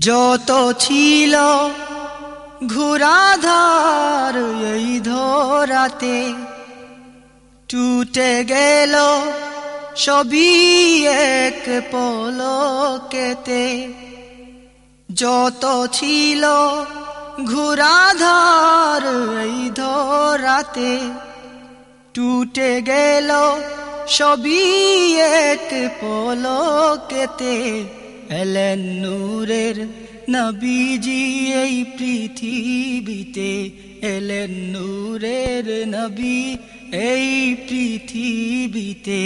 যত ছিল ঘুরাধার এই ধরাতে, টুটে গেল সবই এক পলকেতে। যত ছিল ঘুরাধার এই ধরাতে, টুটে গেল সবই এক পলকেতে। এলেন নূরের নবীজি এই পৃথিবীতে। এলেন নূরের নবী এই পৃথিবীতে।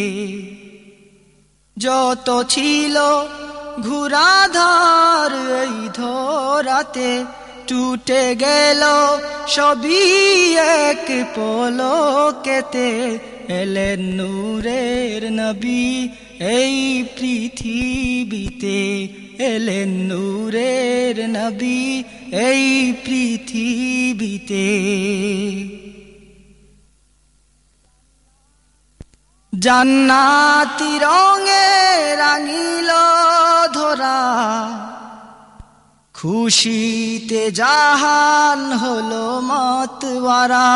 যত ছিল ঘুরাধার এই ধরাতে, টুটে গেল সবই এক পলকেতে। এলেন নূরের নবী এই পৃথিবীতে। এলেন নূরের নবী এই পৃথিবীতে। জান্নাতি রঙে রাঙিল ধরা। খুশিতে জাহান হলো মতওয়ারা।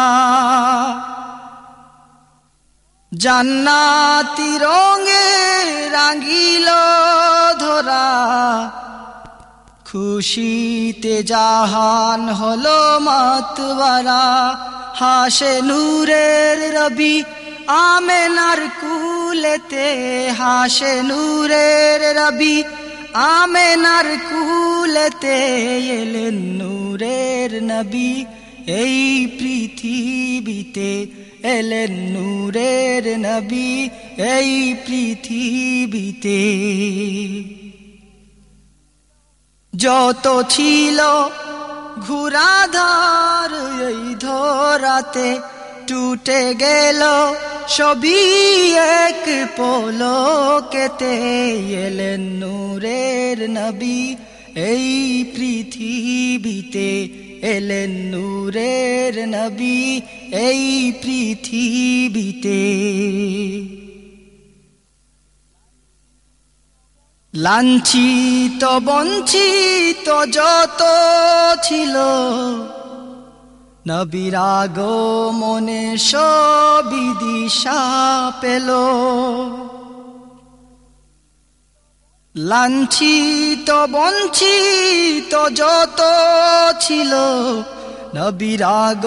জান্নাতি রঙে রাঙিল ধরা। খুশিতে জাহান হলো মতওয়ারা। হাসে নূরের রবি, আমেনার কুলেতে। হাসে নূরের রবি, আমেনার কুলেতে। এলেন নূরের নবী। এই পৃথিবীতে এলেন নূরের নবী, এই পৃথিবীতে। যত ছিল ঘুরাধার এই ধরাতে, টুটে গেল সবই এক পলকেতে। এলেন নূরের নবী, এই পৃথিবীতে এলেন নূরের নবী এই পৃথিবীতে। লাঞ্ছিত বঞ্চিত যত ছিল নবিরাগ মনে সবি দিশা পেল। লাঞ্ছিত, বঞ্চিত যত ছিল নবিরাগ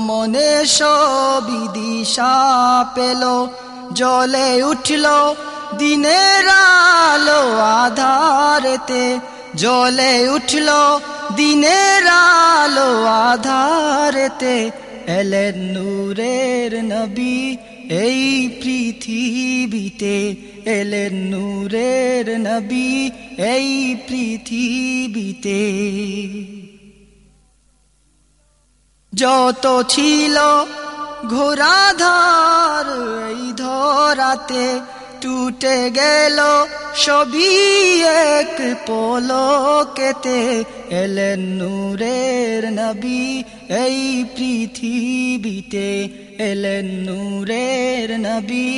মনে সবি দিশা পেল। জলে উঠল দিনের আলো আধারেতে। জলে উঠল দিনের আলো আধারেতে। এলেন নূরের নবী এই পৃথিবীতে। এলেন নূরের নবী এই পৃথিবীতে। যত ছিল ঘোরাধার এই ধরাতে, টুটে গেল সবই এক পলকেতে। এলেন নূরের নবী এই পৃথিবীতে। এলেন নূরের নবী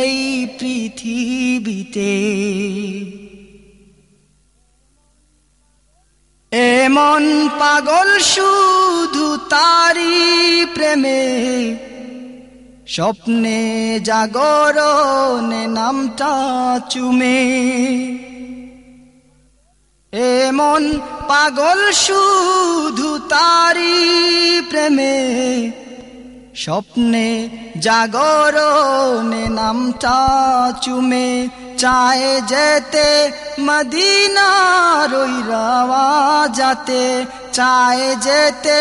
এই পৃথিবীতে। এমন পাগল শুধু তারি প্রেমে, স্বপ্নে জাগরণে নামটা চুমে। এমন পাগল শুধু তারি প্রেমে স্বপ্নে জাগরণে নামটা চুমে, চায় যেতে মদিনার ওই রাওয়া যাতে চায় যেতে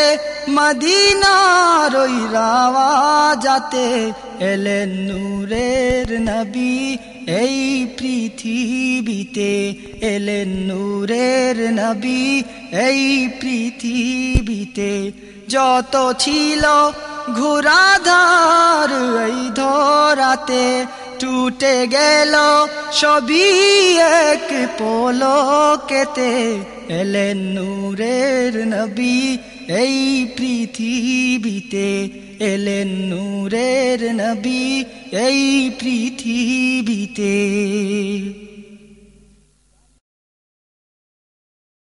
মদিনার ওই রাওয়া যাতে এলেন নূরের নবী এই পৃথিবীতে, এলেন নূরের নবী এই পৃথিবীতে, যত ছিল ঘুরাধার এই ধরাতে টুটে গেল সবই এক পলকেতে। এলেন নূরের নবী এই পৃথিবীতে। এলেন নূরের নবী এই পৃথিবীতে।